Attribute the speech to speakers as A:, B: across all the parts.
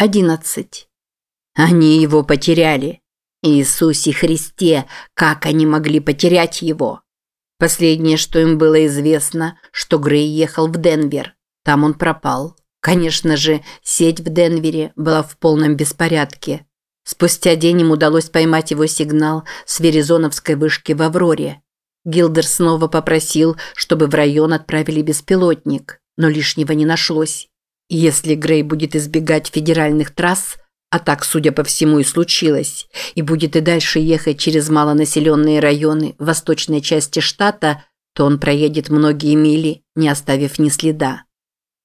A: 11. Они его потеряли. Иисусе Христе, как они могли потерять его? Последнее, что им было известно, что Грей ехал в Денвер. Там он пропал. Конечно же, сеть в Денвере была в полном беспорядке. Спустя день им удалось поймать его сигнал с Веризоновской вышки в Авроре. Гилдер снова попросил, чтобы в район отправили беспилотник, но лишнего не нашлось. Если Грей будет избегать федеральных трасс, а так, судя по всему, и случилось, и будет и дальше ехать через малонаселенные районы в восточной части штата, то он проедет многие мили, не оставив ни следа.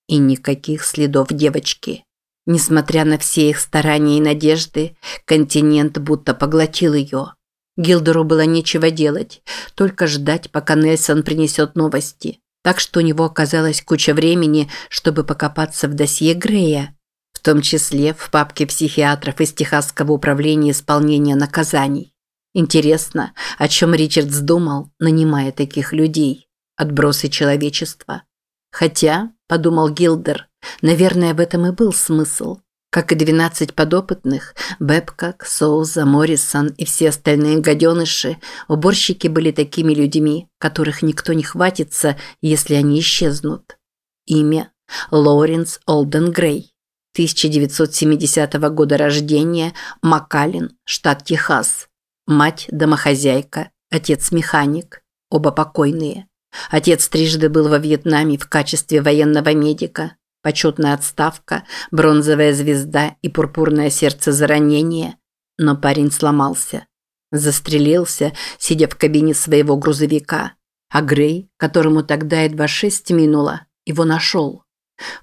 A: И никаких следов девочки. Несмотря на все их старания и надежды, континент будто поглотил ее. Гилдеру было нечего делать, только ждать, пока Нельсон принесет новости так что у него оказалась куча времени, чтобы покопаться в досье Грея, в том числе в папке психиатров из Техасского управления исполнения наказаний. Интересно, о чем Ричард думал, нанимая таких людей? Отбросы человечества. Хотя, подумал Гилдер, наверное, в этом и был смысл. Как и 12 подопытных, Бэбкок, Соуза, Моррисон и все остальные гаденыши, уборщики были такими людьми, которых никто не хватится, если они исчезнут. Имя – Лоуренс Олден Грей. 1970 года рождения, Макалин, штат Техас. Мать – домохозяйка, отец – механик, оба покойные. Отец трижды был во Вьетнаме в качестве военного медика, почетная отставка, бронзовая звезда и пурпурное сердце за ранение. Но парень сломался. Застрелился, сидя в кабине своего грузовика. А Грей, которому тогда едва шесть минуло, его нашел.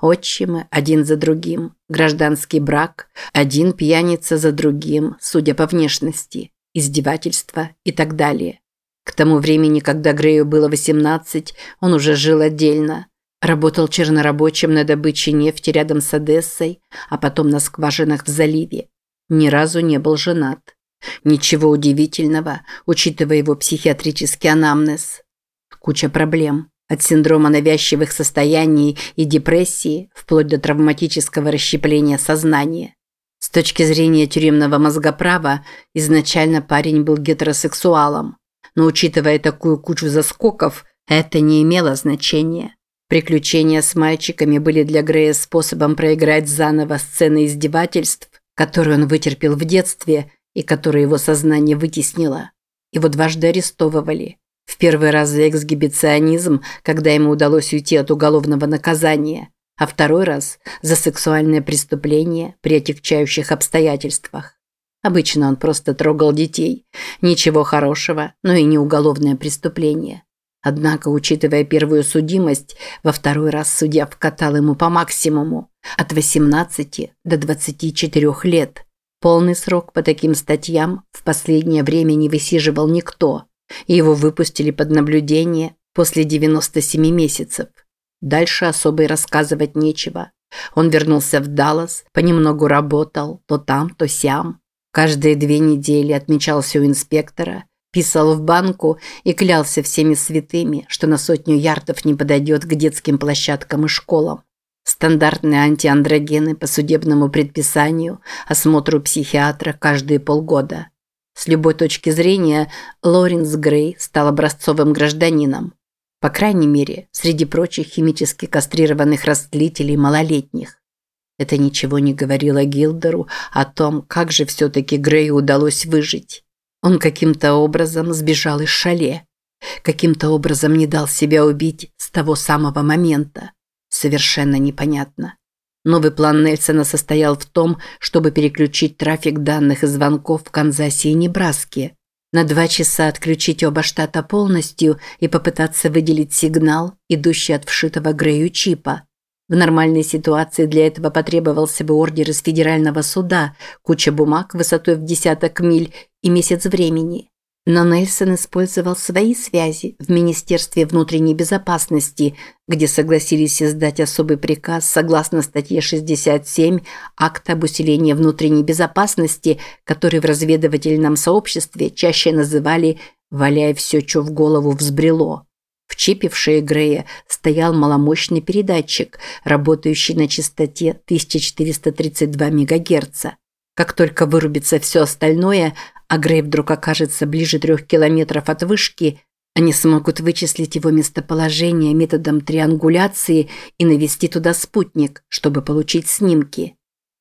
A: Отчимы один за другим, гражданский брак, один пьяница за другим, судя по внешности, издевательства и так далее. К тому времени, когда Грею было 18, он уже жил отдельно, Работал чернорабочим на добыче нефти рядом с Одессой, а потом на скважинах в заливе. Ни разу не был женат. Ничего удивительного, учитывая его психиатрический анамнез. Куча проблем. От синдрома навязчивых состояний и депрессии вплоть до травматического расщепления сознания. С точки зрения тюремного мозгоправа, изначально парень был гетеросексуалом. Но учитывая такую кучу заскоков, это не имело значения. Приключения с мальчиками были для Грея способом проиграть заново сцены издевательств, которые он вытерпел в детстве и которые его сознание вытеснило. Его дважды арестовывали. В первый раз за эксгибиционизм, когда ему удалось уйти от уголовного наказания, а второй раз за сексуальное преступление при отягчающих обстоятельствах. Обычно он просто трогал детей. Ничего хорошего, но и не уголовное преступление. Однако, учитывая первую судимость, во второй раз судья вкатал ему по максимуму – от 18 до 24 лет. Полный срок по таким статьям в последнее время не высиживал никто, и его выпустили под наблюдение после 97 месяцев. Дальше особо и рассказывать нечего. Он вернулся в Даллас, понемногу работал, то там, то сям. Каждые две недели отмечался у инспектора – Писал в банку и клялся всеми святыми, что на сотню ярдов не подойдет к детским площадкам и школам. Стандартные антиандрогены по судебному предписанию, осмотру психиатра каждые полгода. С любой точки зрения, Лоренс Грей стал образцовым гражданином. По крайней мере, среди прочих химически кастрированных растлителей малолетних. Это ничего не говорило Гилдеру о том, как же все-таки Грею удалось выжить. Он каким-то образом сбежал из шале. Каким-то образом не дал себя убить с того самого момента. Совершенно непонятно. Новый план Нельсона состоял в том, чтобы переключить трафик данных и звонков в Канзасе и Небраске. На два часа отключить оба штата полностью и попытаться выделить сигнал, идущий от вшитого Грею чипа. В нормальной ситуации для этого потребовался бы ордер из федерального суда, куча бумаг высотой в десяток миль и месяц времени. Но Нельсон использовал свои связи в Министерстве внутренней безопасности, где согласились издать особый приказ согласно статье 67 Акта об усилении внутренней безопасности, который в разведывательном сообществе чаще называли «валяй все, что в голову взбрело». В чипе в шее Грея стоял маломощный передатчик, работающий на частоте 1432 МГц. Как только вырубится все остальное, а Грей вдруг окажется ближе трех километров от вышки, они смогут вычислить его местоположение методом триангуляции и навести туда спутник, чтобы получить снимки.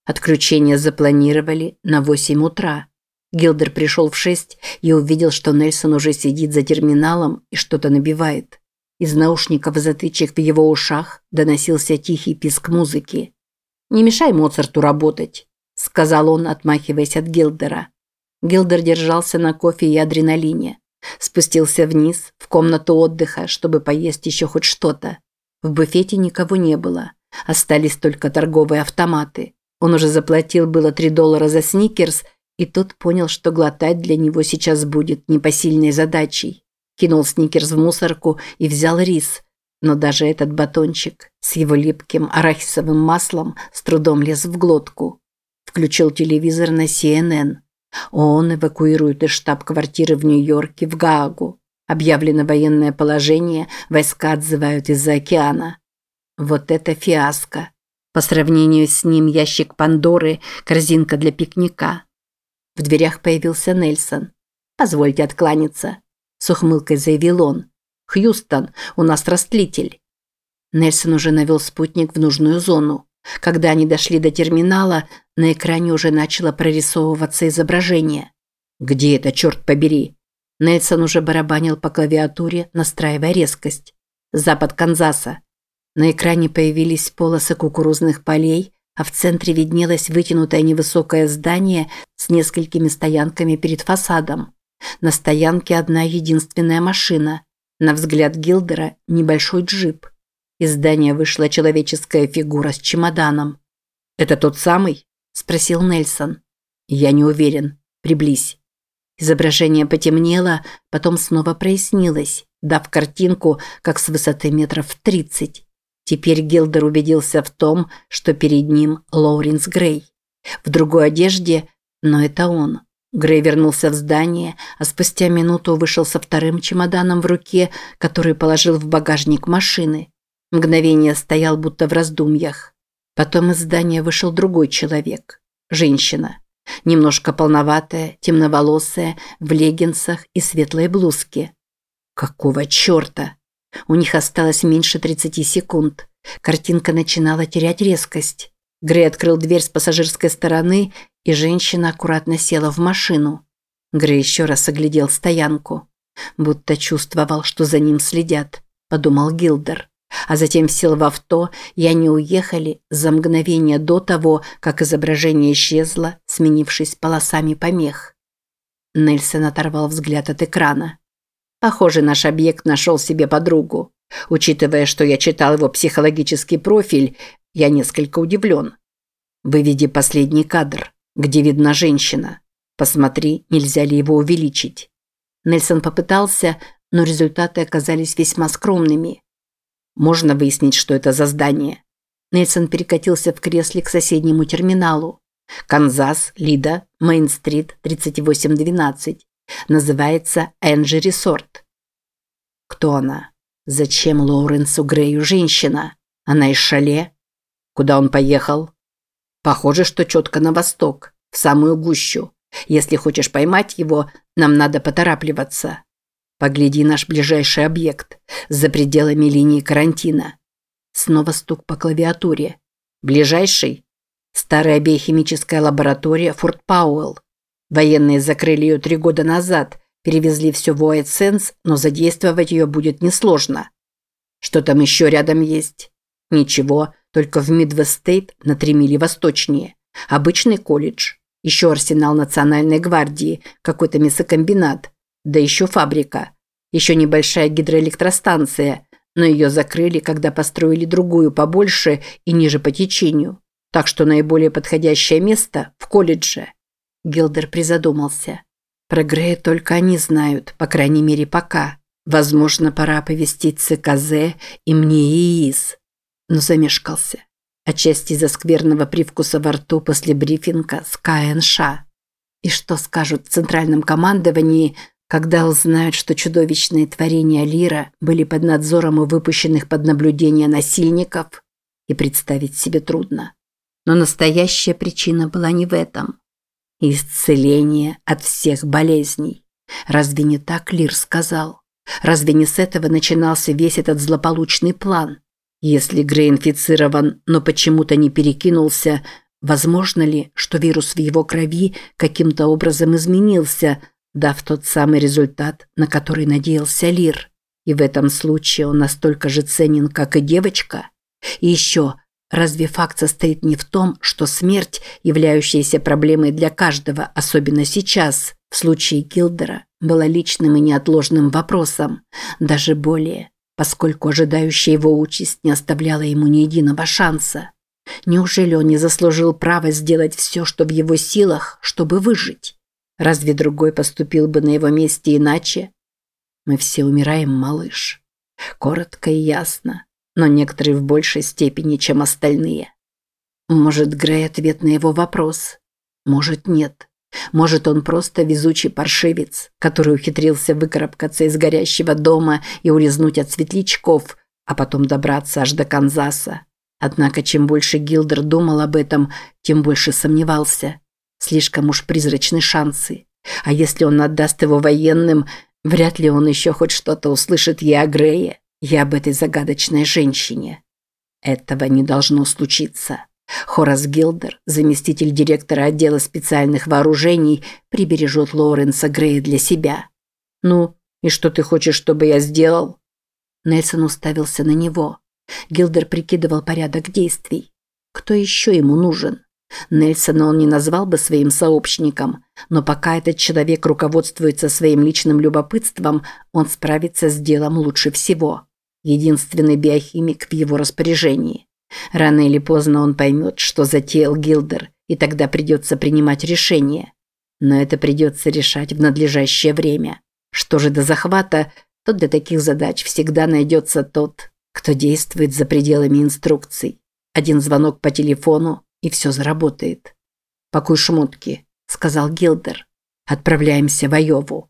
A: Отключение запланировали на 8 утра. Гилдер пришел в 6 и увидел, что Нельсон уже сидит за терминалом и что-то набивает. Из наушников затычек в его ушах доносился тихий писк музыки. «Не мешай Моцарту работать», – сказал он, отмахиваясь от Гилдера. Гилдер держался на кофе и адреналине. Спустился вниз, в комнату отдыха, чтобы поесть еще хоть что-то. В буфете никого не было. Остались только торговые автоматы. Он уже заплатил было 3 доллара за сникерс, и тот понял, что глотать для него сейчас будет непосильной задачей. Кинул сникерс в мусорку и взял рис. Но даже этот батончик с его липким арахисовым маслом с трудом лез в глотку. Включил телевизор на CNN. ООН эвакуирует из штаб-квартиры в Нью-Йорке в Гаагу. Объявлено военное положение, войска отзывают из-за океана. Вот это фиаско. По сравнению с ним ящик Пандоры, корзинка для пикника. В дверях появился Нельсон. «Позвольте откланяться», – с ухмылкой заявил он. «Хьюстон, у нас растлитель». Нельсон уже навел спутник в нужную зону. Когда они дошли до терминала, на экране уже начало прорисовываться изображение. «Где это, черт побери?» Нельсон уже барабанил по клавиатуре, настраивая резкость. «Запад Канзаса». На экране появились полосы кукурузных полей, а в центре виднелось вытянутое невысокое здание с несколькими стоянками перед фасадом. На стоянке одна единственная машина. На взгляд Гилдера – небольшой джип – из здания вышла человеческая фигура с чемоданом. «Это тот самый?» – спросил Нельсон. «Я не уверен. Приблизь». Изображение потемнело, потом снова прояснилось, дав картинку, как с высоты метров тридцать. Теперь Гилдер убедился в том, что перед ним Лоуренс Грей. В другой одежде, но это он. Грей вернулся в здание, а спустя минуту вышел со вторым чемоданом в руке, который положил в багажник машины. Мгновение стоял будто в раздумьях. Потом из здания вышел другой человек. Женщина. Немножко полноватая, темноволосая, в леггинсах и светлой блузке. Какого черта? У них осталось меньше 30 секунд. Картинка начинала терять резкость. Грей открыл дверь с пассажирской стороны, и женщина аккуратно села в машину. Грей еще раз оглядел стоянку. Будто чувствовал, что за ним следят, подумал Гилдер а затем сел в авто, и они уехали за мгновение до того, как изображение исчезло, сменившись полосами помех. Нельсон оторвал взгляд от экрана. Похоже, наш объект нашел себе подругу. Учитывая, что я читал его психологический профиль, я несколько удивлен. Выведи последний кадр, где видна женщина. Посмотри, нельзя ли его увеличить. Нельсон попытался, но результаты оказались весьма скромными. Можно выяснить, что это за здание. Нельсон перекатился в кресле к соседнему терминалу. Канзас, Лида, Мейн-стрит, 3812. Называется Энджи Ресорт. Кто она? Зачем Лоуренсу Грею женщина? Она из шале? Куда он поехал? Похоже, что четко на восток, в самую гущу. Если хочешь поймать его, нам надо поторапливаться. Погляди наш ближайший объект, за пределами линии карантина. Снова стук по клавиатуре. Ближайший? Старая биохимическая лаборатория Форт Пауэлл. Военные закрыли ее три года назад, перевезли все в Уайт-Сэндс, но задействовать ее будет несложно. Что там еще рядом есть? Ничего, только в Мидвест-Стейт на три мили восточнее. Обычный колледж. Еще арсенал национальной гвардии, какой-то мясокомбинат. Да еще фабрика. Еще небольшая гидроэлектростанция, но ее закрыли, когда построили другую побольше и ниже по течению. Так что наиболее подходящее место в колледже. Гилдер призадумался. Про Грея только они знают, по крайней мере пока. Возможно, пора оповестить ЦКЗ и мне и ИИС. Но замешкался. Отчасти из-за скверного привкуса во рту после брифинга с КНШ. И что скажут в центральном командовании, Когда узнают, что чудовищные творения Лира были под надзором у выпущенных под наблюдение насильников, и представить себе трудно. Но настоящая причина была не в этом. Исцеление от всех болезней. Разве не так Лир сказал? Разве не с этого начинался весь этот злополучный план? Если Грей инфицирован, но почему-то не перекинулся, возможно ли, что вирус в его крови каким-то образом изменился, дав тот самый результат, на который надеялся Лир? И в этом случае он настолько же ценен, как и девочка? И еще, разве факт состоит не в том, что смерть, являющаяся проблемой для каждого, особенно сейчас, в случае Гилдера, была личным и неотложным вопросом, даже более, поскольку ожидающая его участь не оставляла ему ни единого шанса. Неужели он не заслужил права сделать все, что в его силах, чтобы выжить? Разве другой поступил бы на его месте иначе? Мы все умираем, малыш. Коротко и ясно но некоторые в большей степени, чем остальные. Может, Грей ответ на его вопрос? Может, нет. Может, он просто везучий паршивец, который ухитрился выкарабкаться из горящего дома и улизнуть от светлячков, а потом добраться аж до Канзаса. Однако, чем больше Гилдер думал об этом, тем больше сомневался. Слишком уж призрачны шансы. А если он отдаст его военным, вряд ли он еще хоть что-то услышит и о Грее. Я об этой загадочной женщине. Этого не должно случиться. Хорас Гилдер, заместитель директора отдела специальных вооружений, прибережет Лоуренса Грея для себя. Ну, и что ты хочешь, чтобы я сделал? Нельсон уставился на него. Гилдер прикидывал порядок действий. Кто еще ему нужен? Нельсона он не назвал бы своим сообщником, но пока этот человек руководствуется своим личным любопытством, он справится с делом лучше всего единственный биохимик в его распоряжении. Рано или поздно он поймет, что затеял Гилдер, и тогда придется принимать решение. Но это придется решать в надлежащее время. Что же до захвата, то для таких задач всегда найдется тот, кто действует за пределами инструкций. Один звонок по телефону, и все заработает. «Пакуй шмотки», – сказал Гилдер. «Отправляемся в Айову».